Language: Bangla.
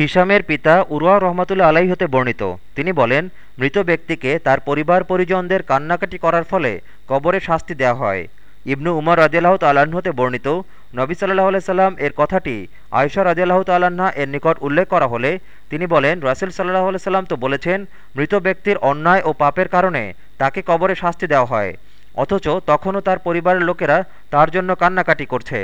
হিসামের পিতা উরওয়া রহমাতুল্লা আলাই হতে বর্ণিত। তিনি বলেন, মৃত ব্যক্তিকে তার পরিবার পরিজনদের কান্নাকাটি করার ফলে কবরে শাস্তি দেওয়া হয়। ইবনু উমর রাজিয়াল্লাহ তাল্লাহ্ন হতে বর্ণিত, নবী সাল্লাহ সাল্লাম এর কথাটি আয়সা রাজিয়াল্লাহ তাল্লাহা এর নিকট উল্লেখ করা হলে তিনি বলেন, রাসুল সাল্লাহ সাল্লাম তো বলেছেন, মৃত ব্যক্তির অন্যায় ও পাপের কারণে তাকে কবরে শাস্তি দেওয়া হয়, অথচ তখনও তার পরিবারের লোকেরা তার জন্য কান্নাকাটি করছে।